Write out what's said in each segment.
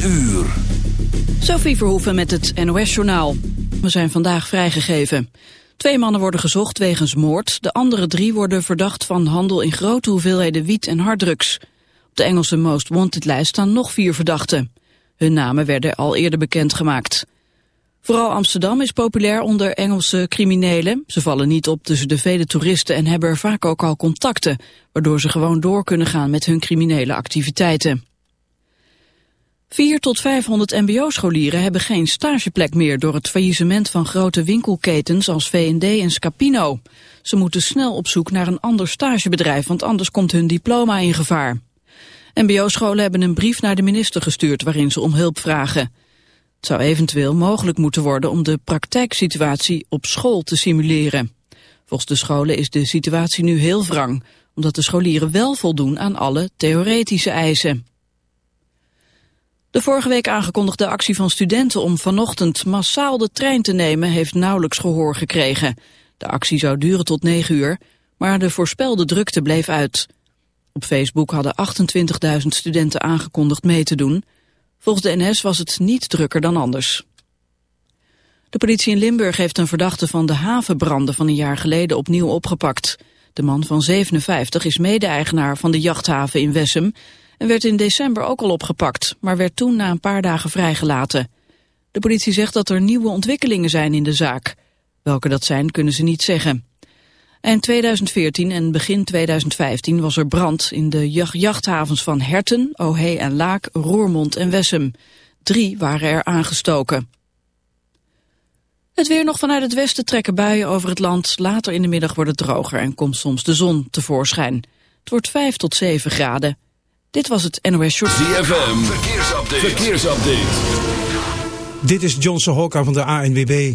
uur. Sophie Verhoeven met het NOS-journaal. We zijn vandaag vrijgegeven. Twee mannen worden gezocht wegens moord. De andere drie worden verdacht van handel in grote hoeveelheden wiet en harddrugs. Op de Engelse Most Wanted-lijst staan nog vier verdachten. Hun namen werden al eerder bekendgemaakt. Vooral Amsterdam is populair onder Engelse criminelen. Ze vallen niet op tussen de vele toeristen en hebben er vaak ook al contacten, waardoor ze gewoon door kunnen gaan met hun criminele activiteiten. 4 tot 500 mbo-scholieren hebben geen stageplek meer door het faillissement van grote winkelketens als V&D en Scapino. Ze moeten snel op zoek naar een ander stagebedrijf, want anders komt hun diploma in gevaar. MBO-scholen hebben een brief naar de minister gestuurd waarin ze om hulp vragen. Het zou eventueel mogelijk moeten worden om de praktijksituatie op school te simuleren. Volgens de scholen is de situatie nu heel wrang, omdat de scholieren wel voldoen aan alle theoretische eisen. De vorige week aangekondigde actie van studenten om vanochtend massaal de trein te nemen heeft nauwelijks gehoor gekregen. De actie zou duren tot 9 uur, maar de voorspelde drukte bleef uit. Op Facebook hadden 28.000 studenten aangekondigd mee te doen. Volgens de NS was het niet drukker dan anders. De politie in Limburg heeft een verdachte van de havenbranden van een jaar geleden opnieuw opgepakt. De man van 57 is mede-eigenaar van de jachthaven in Wessem en werd in december ook al opgepakt, maar werd toen na een paar dagen vrijgelaten. De politie zegt dat er nieuwe ontwikkelingen zijn in de zaak. Welke dat zijn kunnen ze niet zeggen. Eind 2014 en begin 2015 was er brand in de jachthavens van Herten, Ohé en Laak, Roermond en Wessem. Drie waren er aangestoken. Het weer nog vanuit het westen trekken buien over het land. Later in de middag wordt het droger en komt soms de zon tevoorschijn. Het wordt 5 tot 7 graden. Dit was het NOS Short. ZFM, verkeersupdate. verkeersupdate. Dit is Johnson Hokka van de ANWB.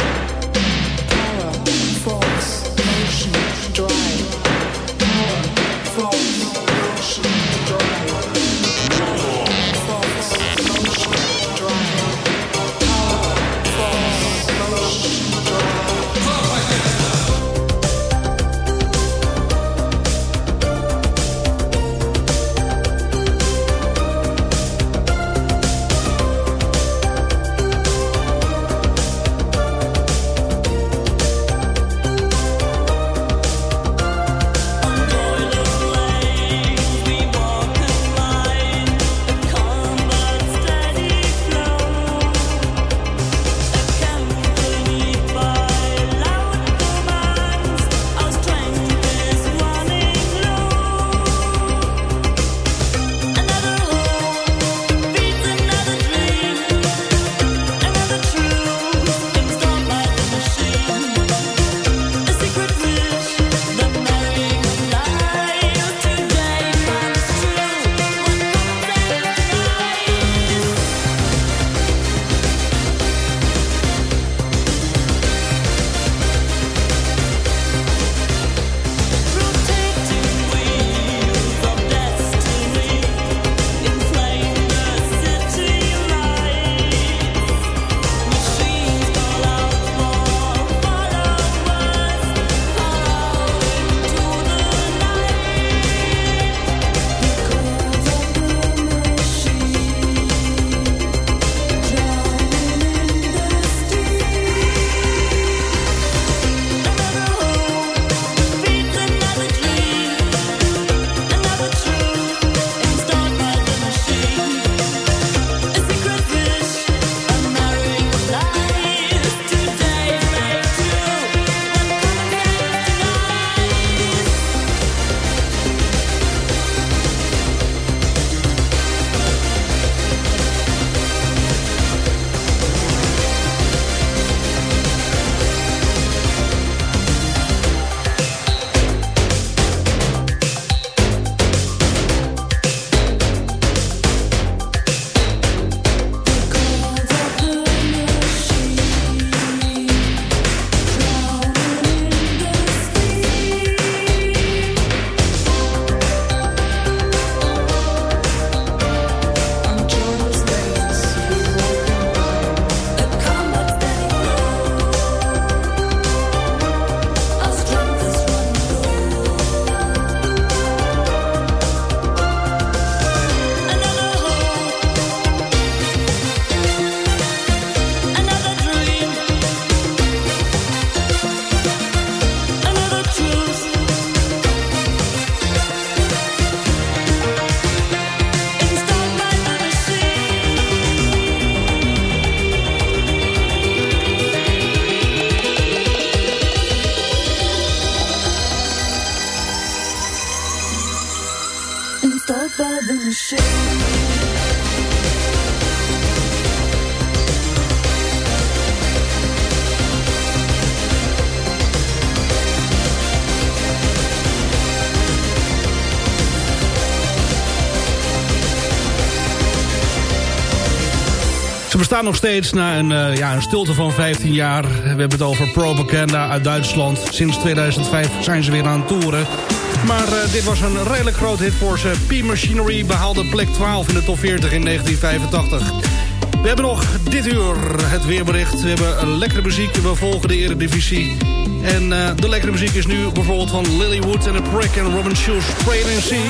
Bestaan nog steeds na een, uh, ja, een stilte van 15 jaar. We hebben het over Propaganda uit Duitsland. Sinds 2005 zijn ze weer aan het toeren. Maar uh, dit was een redelijk groot hit voor ze. P-Machinery behaalde plek 12 in de top 40 in 1985. We hebben nog dit uur het weerbericht. We hebben lekkere muziek. We volgen de Eredivisie. En uh, de lekkere muziek is nu bijvoorbeeld van Lilywood en The Prick en Robin Schulz. Pray and See.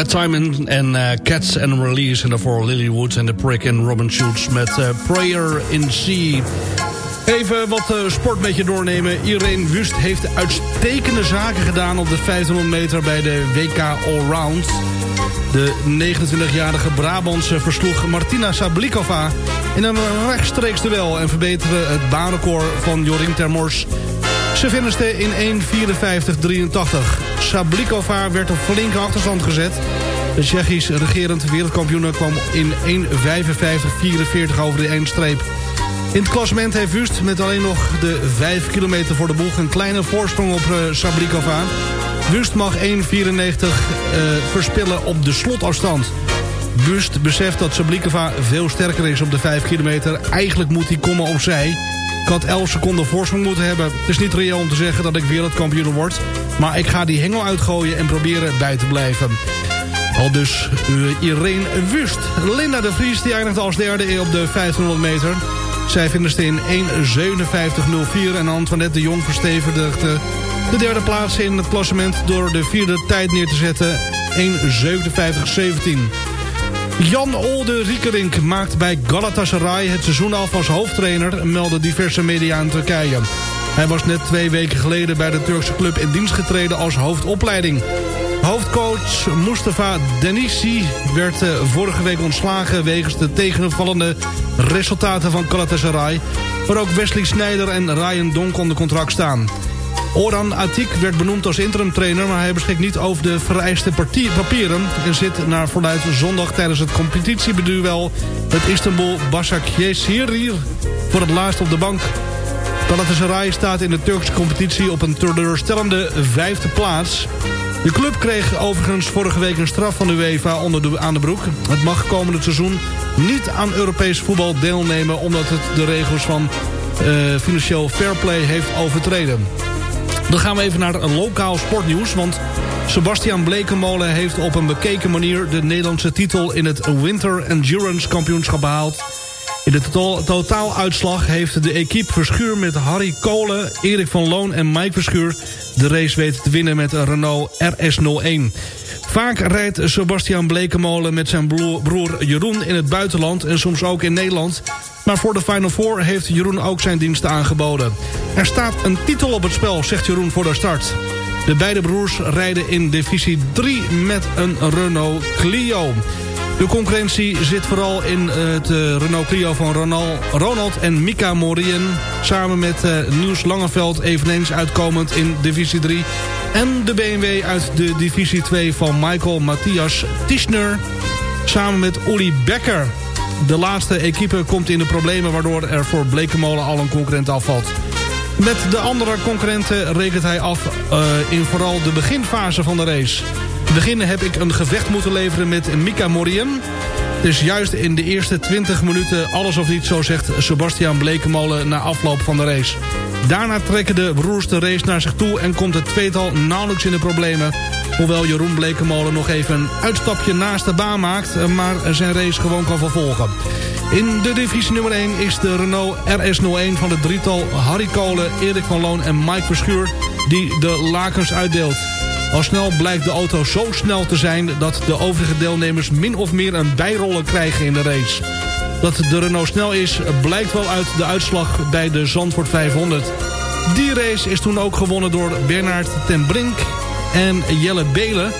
Matt Simon en eh, Cats and Release. En daarvoor Lily Woods en The Prick en Robin Schultz met eh, Prayer in Sea. Even wat uh, je doornemen. Irene Wust heeft uitstekende zaken gedaan op de 1500 meter bij de WK Allround. De 29-jarige Brabantse versloeg Martina Sablikova in een rechtstreeks duel... en verbeterde het baanrecord van Jorien Termors. Ze finishte in 1.54.83. Sablikova werd op flinke achterstand gezet. De Tsjechisch regerend wereldkampioen kwam in 1.55.44 over de eindstreep. In het klassement heeft Wust met alleen nog de 5 kilometer voor de boeg... een kleine voorsprong op uh, Sablikova. Wust mag 1.94 uh, verspillen op de slotafstand. Wust beseft dat Sablikova veel sterker is op de 5 kilometer. Eigenlijk moet hij komen opzij. Ik had 11 seconden voorsprong moeten hebben. Het is niet reëel om te zeggen dat ik wereldkampioen word. Maar ik ga die hengel uitgooien en proberen bij te blijven. Al dus uh, Irene Wust. Linda de Vries die eindigt als derde op de 1500 meter. Zij ze in 1.57.04 en Antoinette de Jong verstevigde de derde plaats in het klassement... door de vierde tijd neer te zetten, 1.57.17. Jan Olde Riekerink maakt bij Galatasaray het seizoen af als hoofdtrainer... melden diverse media in Turkije. Hij was net twee weken geleden bij de Turkse club in dienst getreden als hoofdopleiding. Hoofdcoach Mustafa Denisi werd vorige week ontslagen... wegens de tegenvallende resultaten van Galatasaray... waar ook Wesley Sneijder en Ryan Donk onder contract staan. Oran Atik werd benoemd als interimtrainer... maar hij beschikt niet over de vereiste papieren... en zit naar verluid zondag tijdens het competitiebeduel... met Istanbul Başakşehir voor het laatst op de bank. Galatasaray staat in de Turkse competitie op een teleurstellende vijfde plaats... De club kreeg overigens vorige week een straf van de UEFA onder de, aan de broek. Het mag komende seizoen niet aan Europees voetbal deelnemen... omdat het de regels van uh, financieel fair play heeft overtreden. Dan gaan we even naar lokaal sportnieuws. Want Sebastian Blekenmolen heeft op een bekeken manier... de Nederlandse titel in het Winter Endurance Kampioenschap behaald. In de to totaaluitslag heeft de equipe Verschuur met Harry Kolen... Erik van Loon en Mike Verschuur de race weten te winnen met een Renault RS01. Vaak rijdt Sebastian Blekemolen met zijn broer Jeroen in het buitenland... en soms ook in Nederland. Maar voor de Final Four heeft Jeroen ook zijn diensten aangeboden. Er staat een titel op het spel, zegt Jeroen voor de start. De beide broers rijden in divisie 3 met een Renault Clio. De concurrentie zit vooral in het Renault Clio van Ronald, en Mika Morien. Samen met uh, Niels Langeveld eveneens uitkomend in divisie 3. En de BMW uit de divisie 2 van Michael Matthias Tischner. Samen met Uli Becker. De laatste equipe komt in de problemen waardoor er voor Blekemolen al een concurrent afvalt. Met de andere concurrenten rekent hij af uh, in vooral de beginfase van de race beginnen heb ik een gevecht moeten leveren met Mika Morien. Dus juist in de eerste 20 minuten alles of niet, zo zegt Sebastian Blekemolen na afloop van de race. Daarna trekken de broers de race naar zich toe en komt het tweetal nauwelijks in de problemen. Hoewel Jeroen Blekemolen nog even een uitstapje naast de baan maakt, maar zijn race gewoon kan vervolgen. In de divisie nummer 1 is de Renault RS01 van het drietal Harry Kolen, Erik van Loon en Mike Verschuur die de lakens uitdeelt. Al snel blijkt de auto zo snel te zijn dat de overige deelnemers min of meer een bijrollen krijgen in de race. Dat de Renault snel is, blijkt wel uit de uitslag bij de Zandvoort 500. Die race is toen ook gewonnen door Bernard ten Brink en Jelle Belen...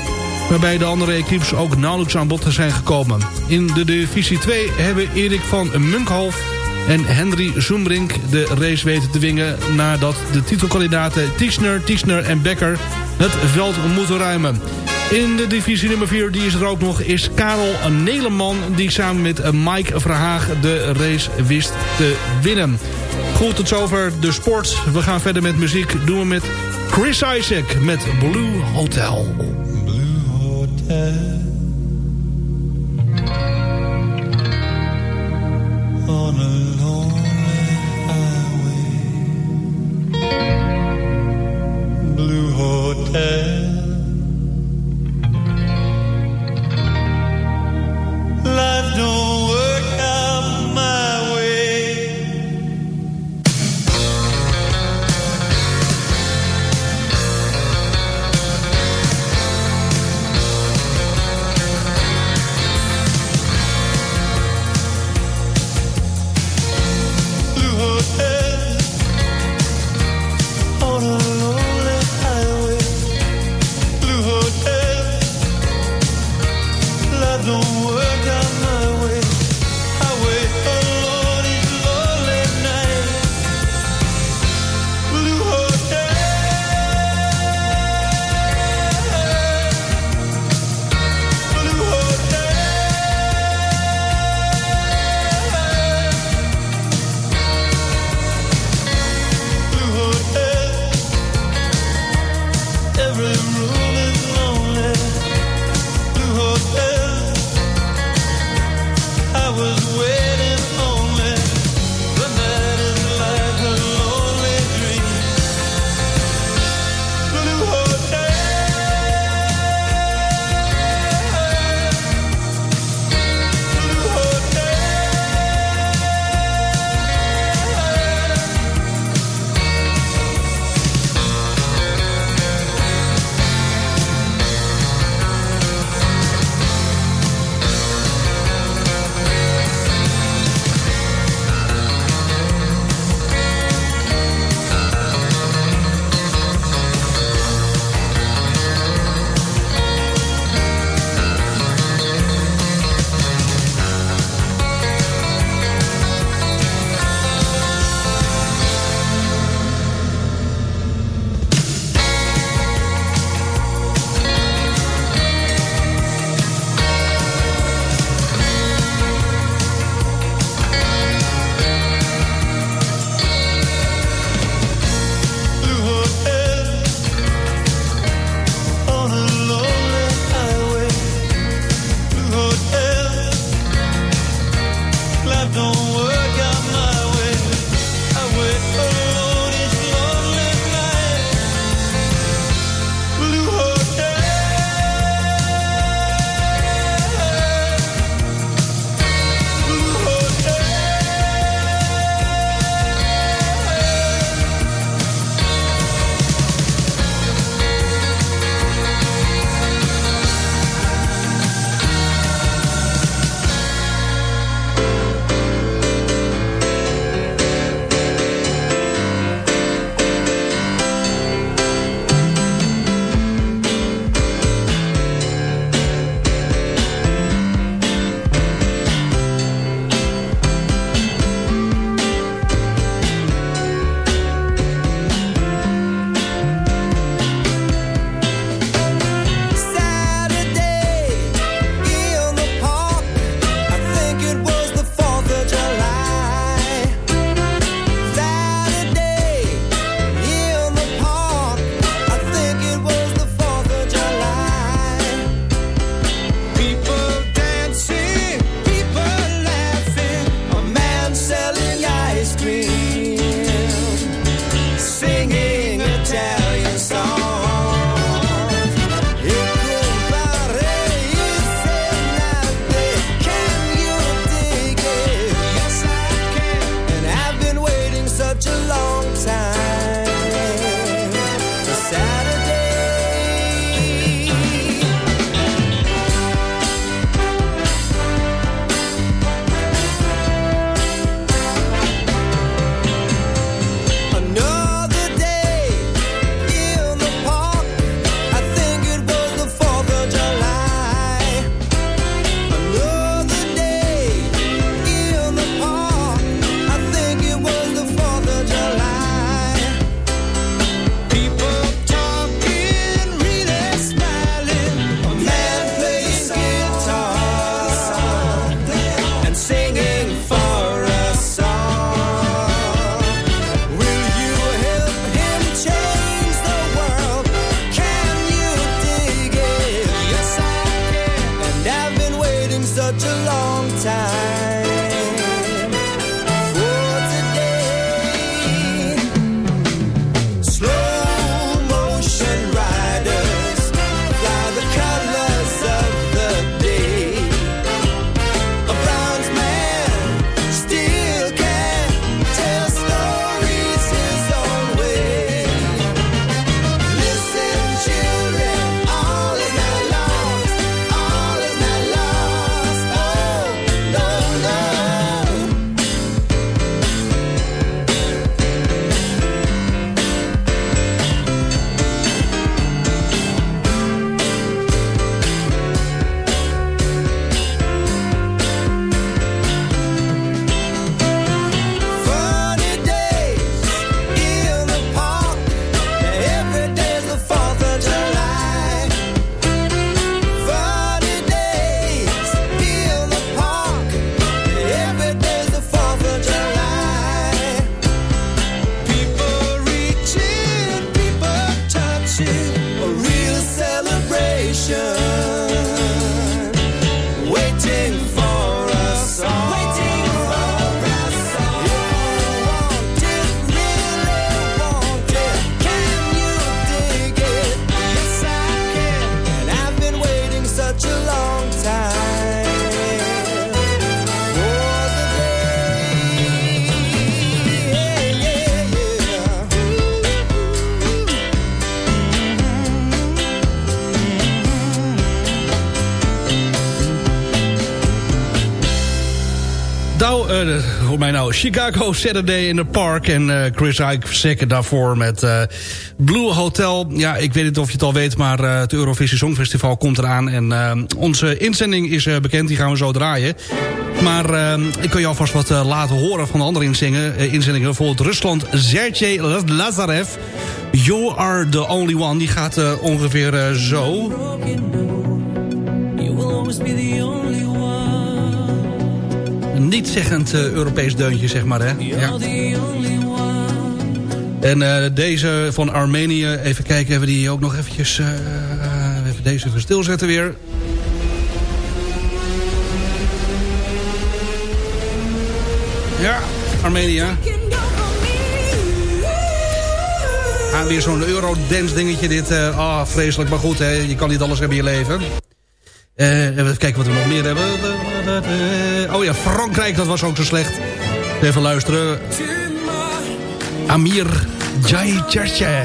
waarbij de andere equipes ook nauwelijks aan bod zijn gekomen. In de divisie 2 hebben Erik van Munkhoff en Henry Zoembrink de race weten te wingen... nadat de titelkandidaten Tischner, Tischner en Becker het veld moeten ruimen. In de divisie nummer 4, die is er ook nog, is Karel Neleman... die samen met Mike Verhaag de race wist te winnen. Goed, tot zover de sport. We gaan verder met muziek. Doen we met Chris Isaac met Blue Hotel. Blue Hotel Chicago Saturday in the Park. En eh, Chris Isaac daarvoor met eh, Blue Hotel. Ja, ik weet niet of je het al weet, maar eh, het Eurovisie Songfestival komt eraan. En onze inzending is bekend, die gaan we zo draaien. Maar ik kan je alvast wat laten horen van de andere inzendingen. eh, inzendingen bijvoorbeeld Rusland, Sergej Lazarev. You are the only one. Die gaat ongeveer zo. Een niet-zeggend eh, Europees deuntje, zeg maar, hè? Ja. En eh, deze van Armenië, even kijken, hebben die ook nog eventjes... eh, even deze even stilzetten weer. Ja, Armenië. Ah, weer zo'n Eurodance dingetje dit. ah, vreselijk, maar goed, hè. Je kan niet alles hebben in je leven. Eh, even kijken wat we nog meer hebben. Oh ja, Frankrijk, dat was ook zo slecht. Even luisteren. Amir Jai Cherche.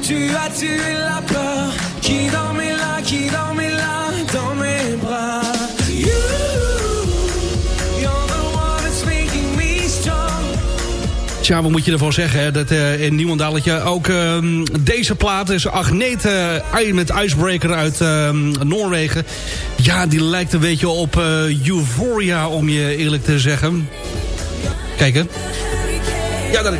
Tu as la peur Tja, wat moet je ervan zeggen? Dat, eh, in Nieuwendalletje ook ehm, deze plaat is Agnete uh, met Icebreaker uit ehm, Noorwegen. Ja, die lijkt een beetje op eh, Euphoria, om je eerlijk te zeggen. Kijk, hè. Ja, daar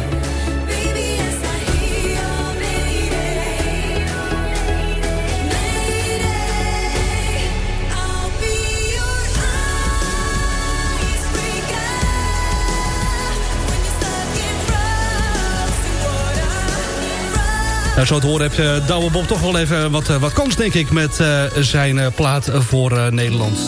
Nou, zo te horen heb je Douwe Bob toch wel even wat, eh, wat kans, denk ik... met eh, zijn eh, plaat voor eh, Nederland.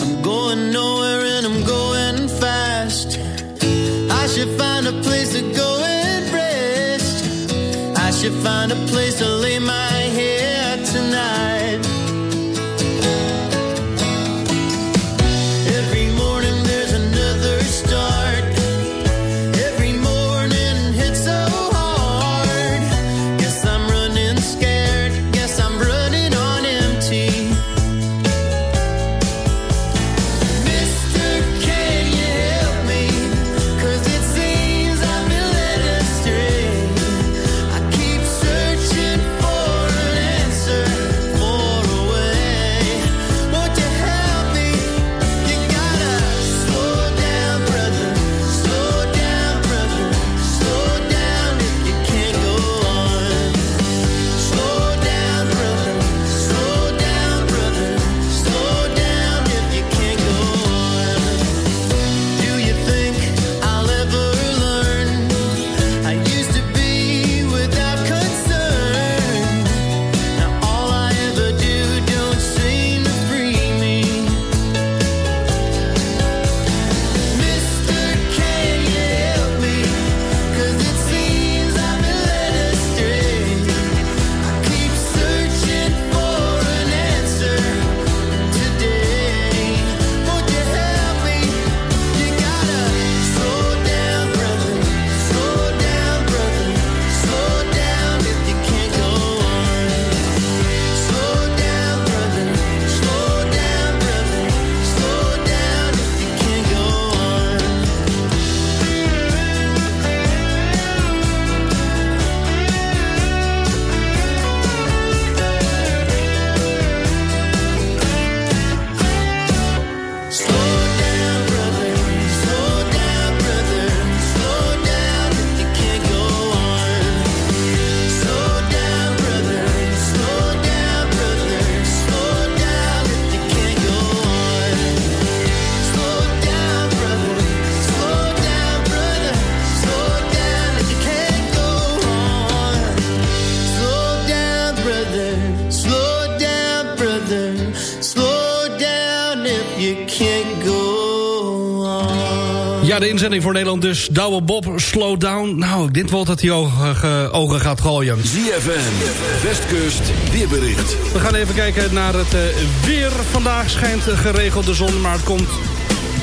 Ja, de inzending voor Nederland dus. Douwe Bob, slow down. Nou, ik denk wel dat hij ogen, ge- ogen gaat gooien. ZFM, Westkust, weerbericht. We gaan even kijken naar het eh, weer. Vandaag schijnt eh, geregeld de zon, maar het komt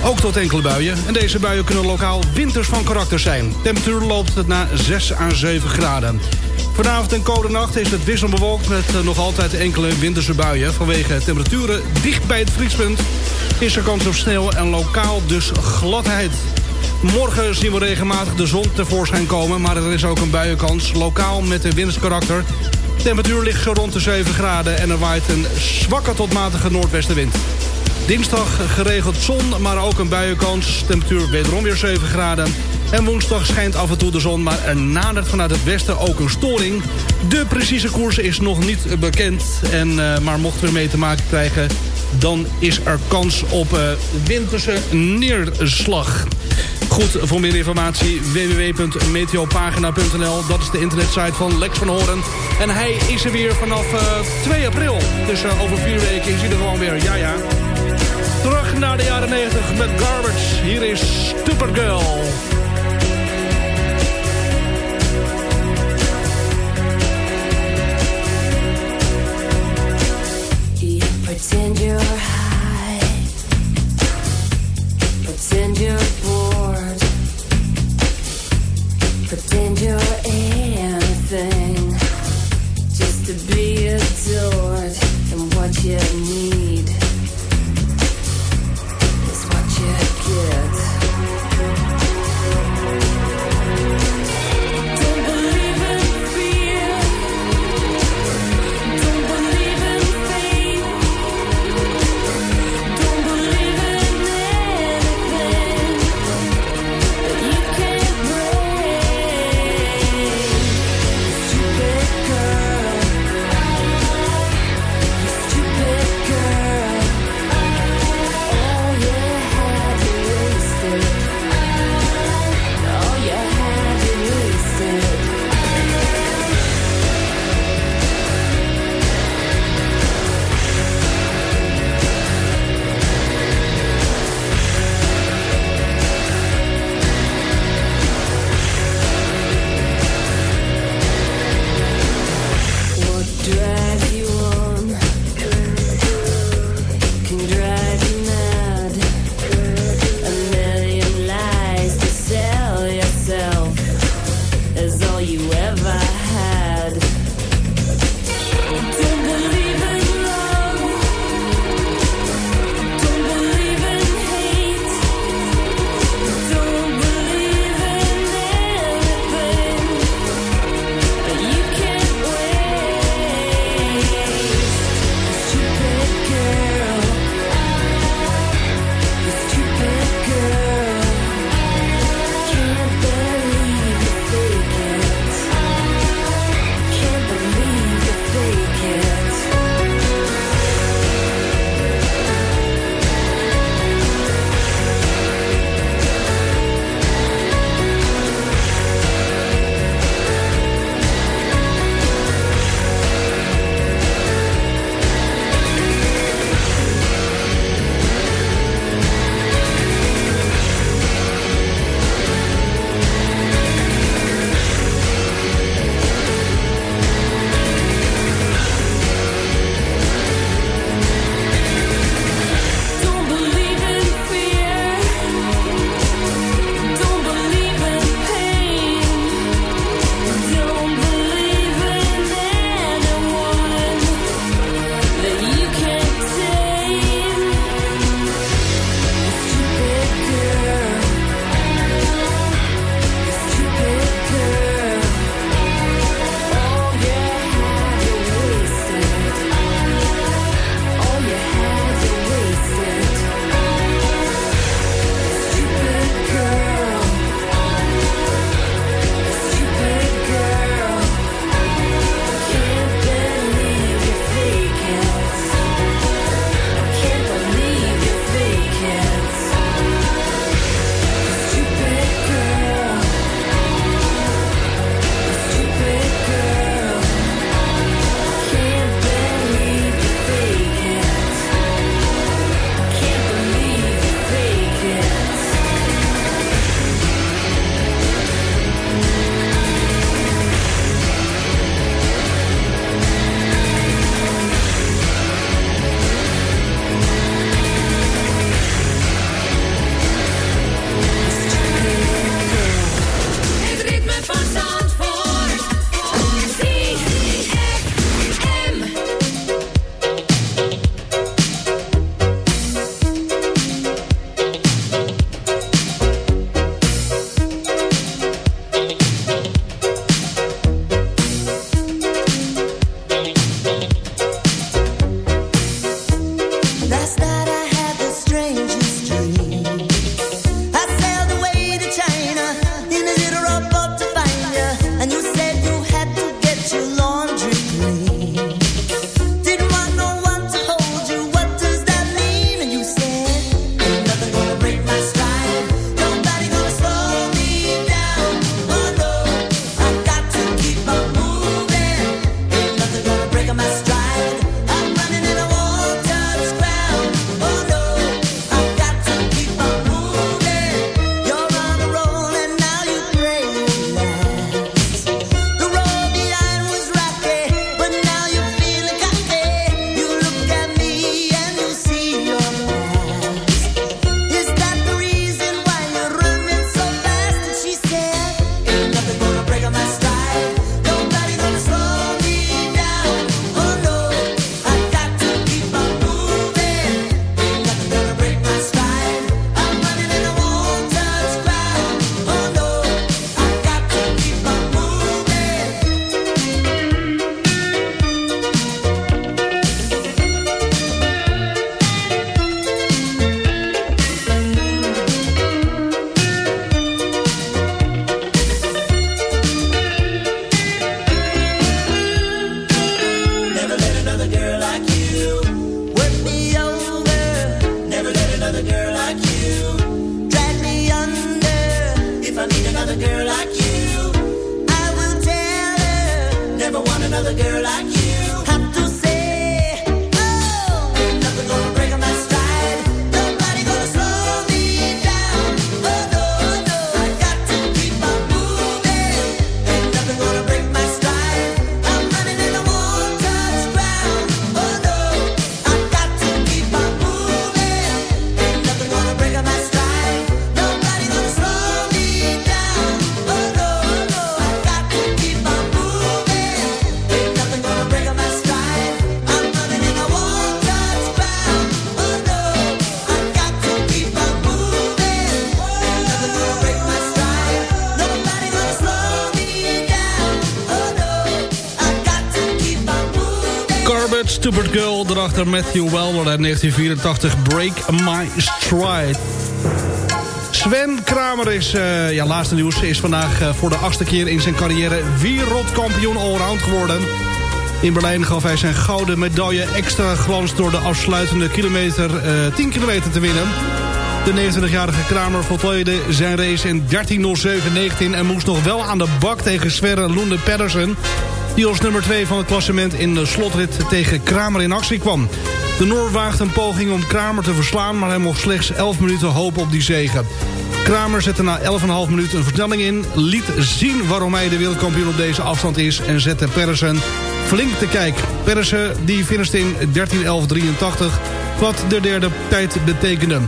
ook tot enkele buien. En deze buien kunnen lokaal winters van karakter zijn. Temperatuur loopt naar 6 à 7 graden. Vanavond en komende nacht is het wisselbewolkt met eh, nog altijd enkele winterse buien. Vanwege temperaturen dicht bij het vriespunt is er kans op sneeuw en lokaal dus gladheid. Morgen zien we regelmatig de zon tevoorschijn komen, maar er is ook een buienkans. Lokaal met een windskarakter. De temperatuur ligt zo rond de 7 graden en er waait een zwakke tot matige noordwestenwind. Dinsdag geregeld zon, maar ook een buienkans. Temperatuur wederom weer 7 graden. En woensdag schijnt af en toe de zon, maar er nadert vanuit het westen ook een storing. De precieze koers is nog niet bekend. En, eh, maar mochten we mee te maken krijgen, dan is er kans op eh, winterse neerslag. Goed, voor meer informatie www.meteopagina.nl. Dat is de internetsite van Lex van Horen. En hij is er weer vanaf eh, 2 april. Dus eh, over vier weken is hij er gewoon weer. Ja, ja. Terug naar de jaren 90 met Garbage. Hier is Supergirl. Pretend you're high, pretend you're bored, pretend you're anything. Just to be adored. And what you need Matthew Welder uit 1984, Break My Stride. Sven Kramer is, eh, ja, laatste nieuws, is vandaag eh, voor de achtste keer in zijn carrière wereldkampioen allround geworden. In Berlijn gaf hij zijn gouden medaille extra glans door de afsluitende kilometer, eh 10 kilometer te winnen. De 29-jarige Kramer voltooide zijn race in 13.07.19 en moest nog wel aan de bak tegen Sverre Lunde Pedersen die als nummer 2 van het klassement in de slotrit tegen Kramer in actie kwam. De Noor waagde een poging om Kramer te verslaan... maar hij mocht slechts 11 minuten hopen op die zegen. Kramer zette na 11,5 minuten een versnelling in... liet zien waarom hij de wereldkampioen op deze afstand is... en zette Persen flink te kijk. Persen die finishte in 13.11.83, wat de derde tijd betekende.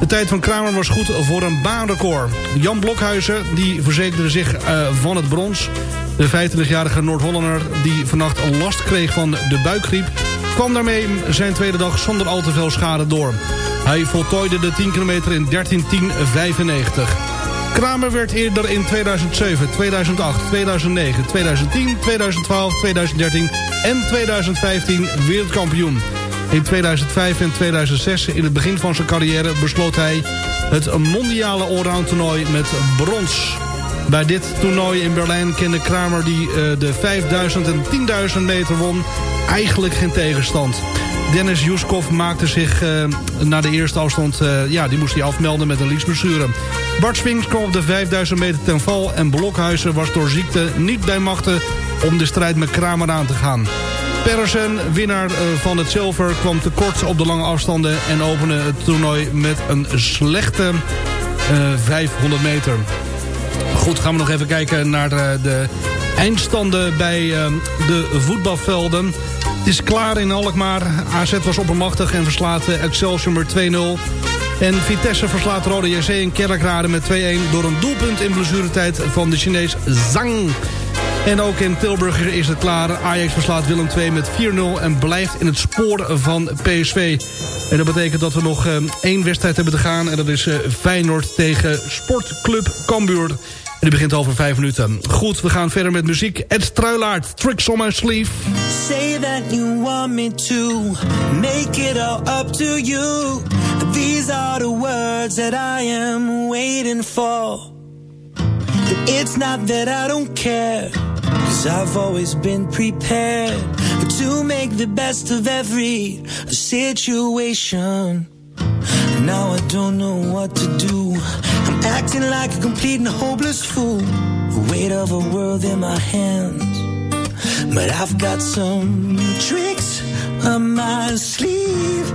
De tijd van Kramer was goed voor een baanrecord. Jan Blokhuizen die verzekerde zich eh, van het brons. De 25-jarige Noord-Hollander die vannacht last kreeg van de buikgriep... kwam daarmee zijn tweede dag zonder al te veel schade door. Hij voltooide de 10 kilometer in 13.10.95. Kramer werd eerder in 2007, 2008, 2009, 2010, 2012, 2013 en 2015 wereldkampioen. In 2005 en 2006, in het begin van zijn carrière, besloot hij het mondiale allround toernooi met brons. Bij dit toernooi in Berlijn kende Kramer die eh, de 5000 en 10.000 meter won eigenlijk geen tegenstand. Dennis Juskov maakte zich uh, na de eerste afstand... Uh, ja, die moest hij afmelden met een liesblessure. Bart Swings kwam op de 5000 meter ten val... en Blokhuizen was door ziekte niet bij machten... om de strijd met Kramer aan te gaan. Persen, winnaar van het zilver, kwam tekort op de lange afstanden... en opende het toernooi met een slechte 500 meter. Goed, gaan we nog even kijken naar de, de eindstanden bij de voetbalvelden... Het is klaar in Alkmaar. AZ was oppermachtig en verslaat Excelsior met 2-0. En Vitesse verslaat Rode JC in Kerkrade met 2-1... door een doelpunt in blessuretijd van de Chinees Zhang. En ook in Tilburg is het klaar. Ajax verslaat Willem II met 4-0 en blijft in het spoor van PSV. En dat betekent dat we nog uh, één wedstrijd hebben te gaan. En dat is uh, Feyenoord tegen Sportclub Cambuur. Die begint over vijf minuten. Goed, we gaan verder met muziek. Ed Struilaert, Tricks on My Sleeve. Say that you want me to make it all up to you. These are the words that I am waiting for. It's not that I don't care, cause I've always been prepared to make the best of every situation. Now I don't know what to do. Acting like a complete and hopeless fool. The weight of a world in my hands. But I've got some tricks up my sleeve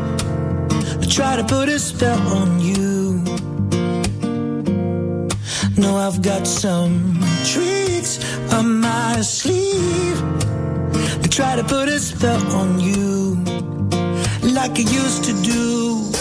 to try to put a spell on you. No, I've got some tricks up my sleeve to try to put a spell on you like I used to do.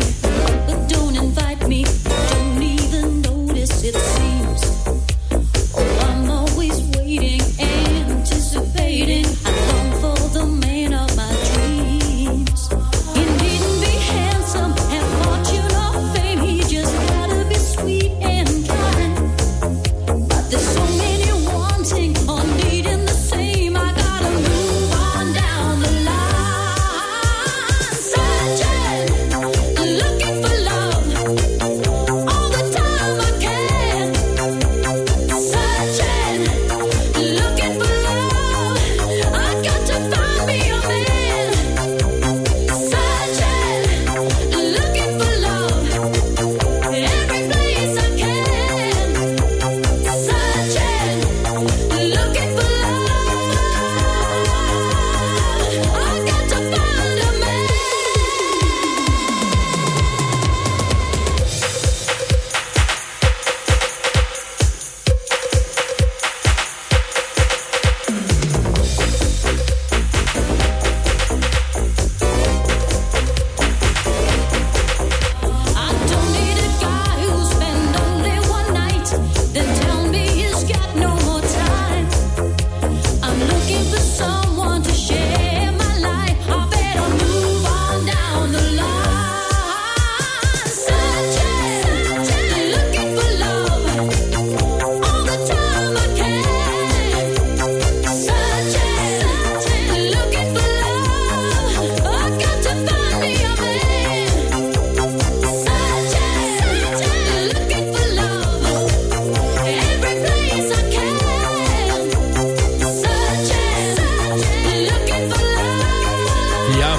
me.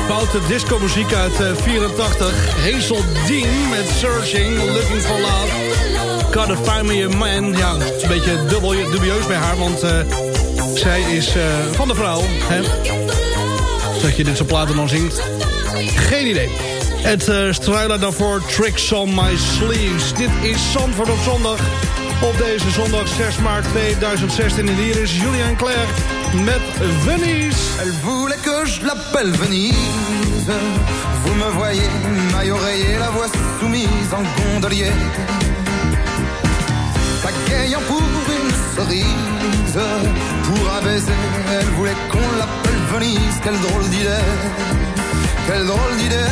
Foute disco-muziek uit eh, uh, 84. Hazel Dean met Searching, Looking for Love. Gotta find me a man. Ja, is een beetje dubbel, dubieus bij haar, want eh, zij is eh, van de vrouw. Hè? Dat je dit soort platen dan zingt. Geen idee. Het uh, daarvoor Tricks on My Sleeves. Dit is Zandvoort op zondag. Op deze zondag 6 maart 2016. En hier is Julian Klerk. met Venise. Elle voulait que je l'appelle Venise. Vous me voyez, maille oreiller, la voix soumise en gondolier. Pagayant pour une cerise, pour un baiser, elle voulait qu'on l'appelle Venise. Quelle drôle d'idée, quelle drôle d'idée.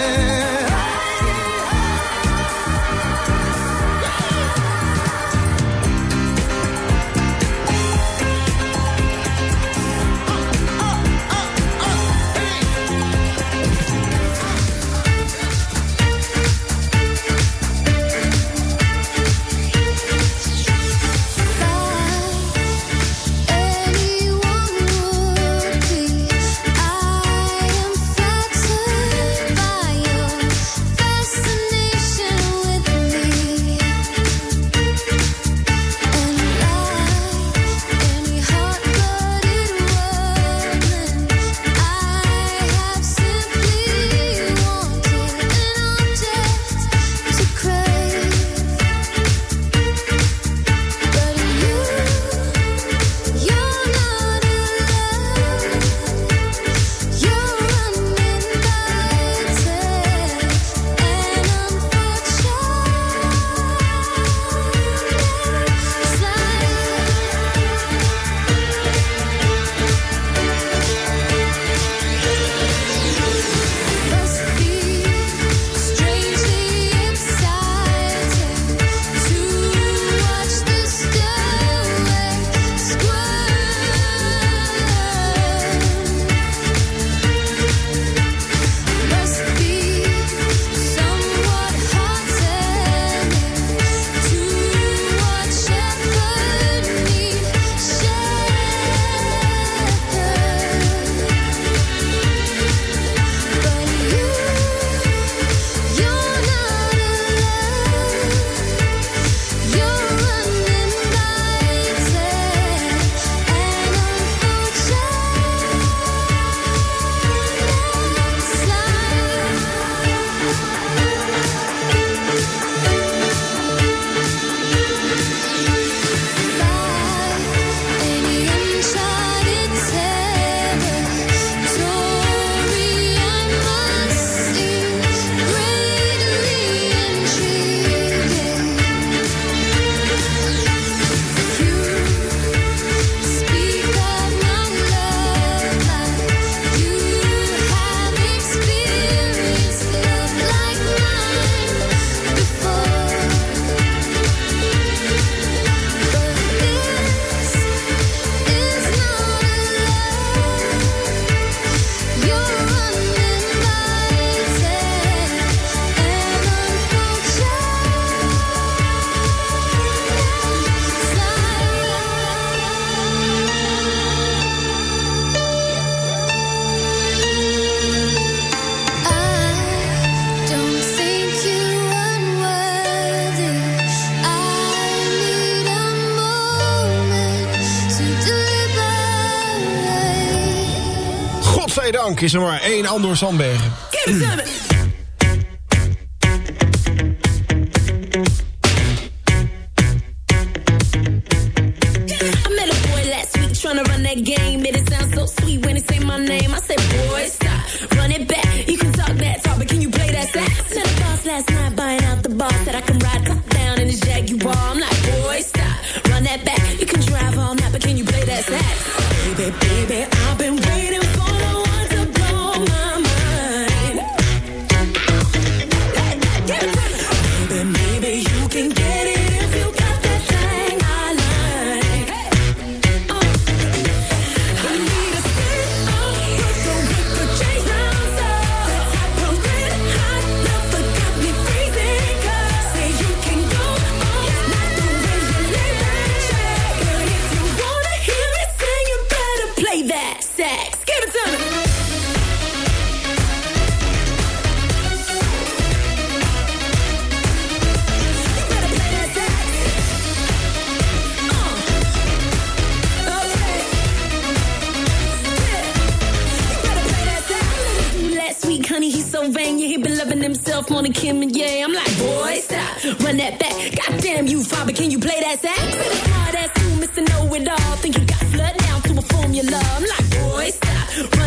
is maar één Andor Sandbergen.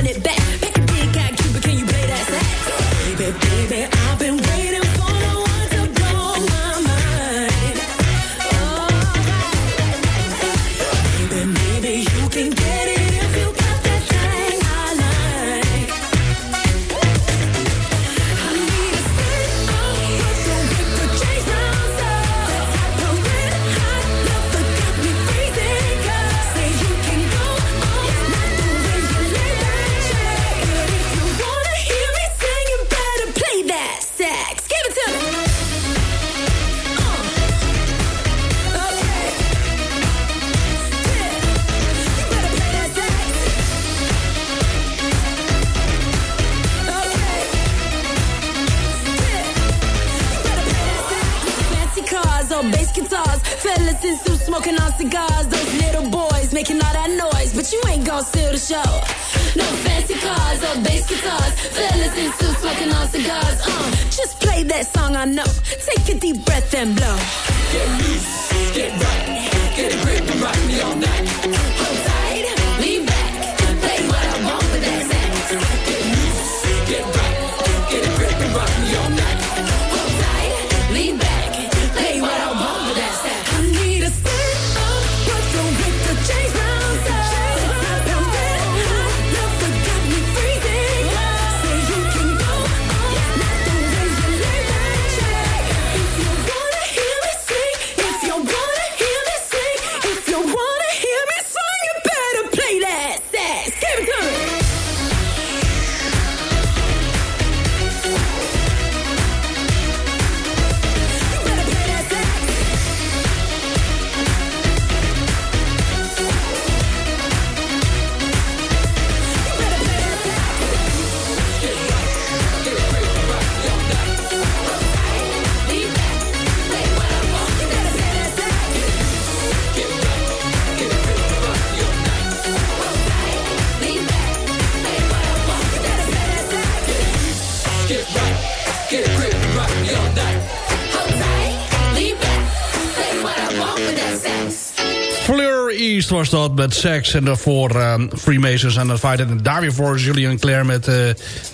it back. Pick was dat met seks En daarvoor ehm, Freemasons en Invited. En daar weer voor Julian Claire met uh,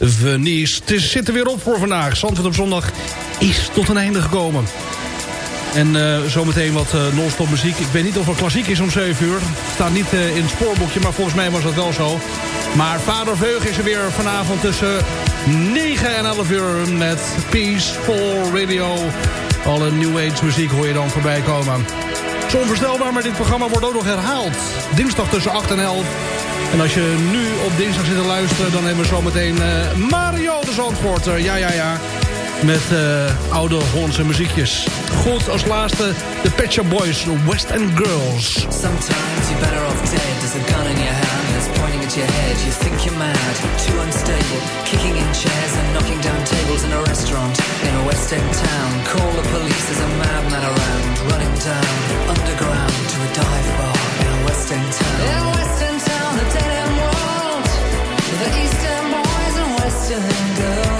Venice. Het is, zit er weer op voor vandaag. Zandvoort op zondag is tot een einde gekomen. En uh, zometeen wat uh, non-stop muziek. Ik weet niet of het klassiek is om 7 uur. Staat niet in het spoorboekje, maar volgens mij was dat wel zo. Maar Vader Veug is er weer vanavond tussen 9 en 11 uur met Peaceful Radio. Alle New Age muziek hoor je dan voorbij komen. Zo onvoorstelbaar, maar dit programma wordt ook nog herhaald. Dinsdag tussen 8 en 11. En als je nu op dinsdag zit te luisteren... dan hebben we zometeen uh, Mario de Zandvoorter. Eh, ja, ja, ja. Met eh, oude Hollandse muziekjes. Goed, als laatste de Pet Boys, West and Girls. Sometimes you're better off dead, there's a gun in your head. inside your head. You think you're mad, too unstable. Kicking in chairs and knocking down tables in a restaurant in a West End town. Call the police, there's a madman around. Running down underground to a dive bar in a West End town. In West End town, the dead end world. The East End boys and West End girls.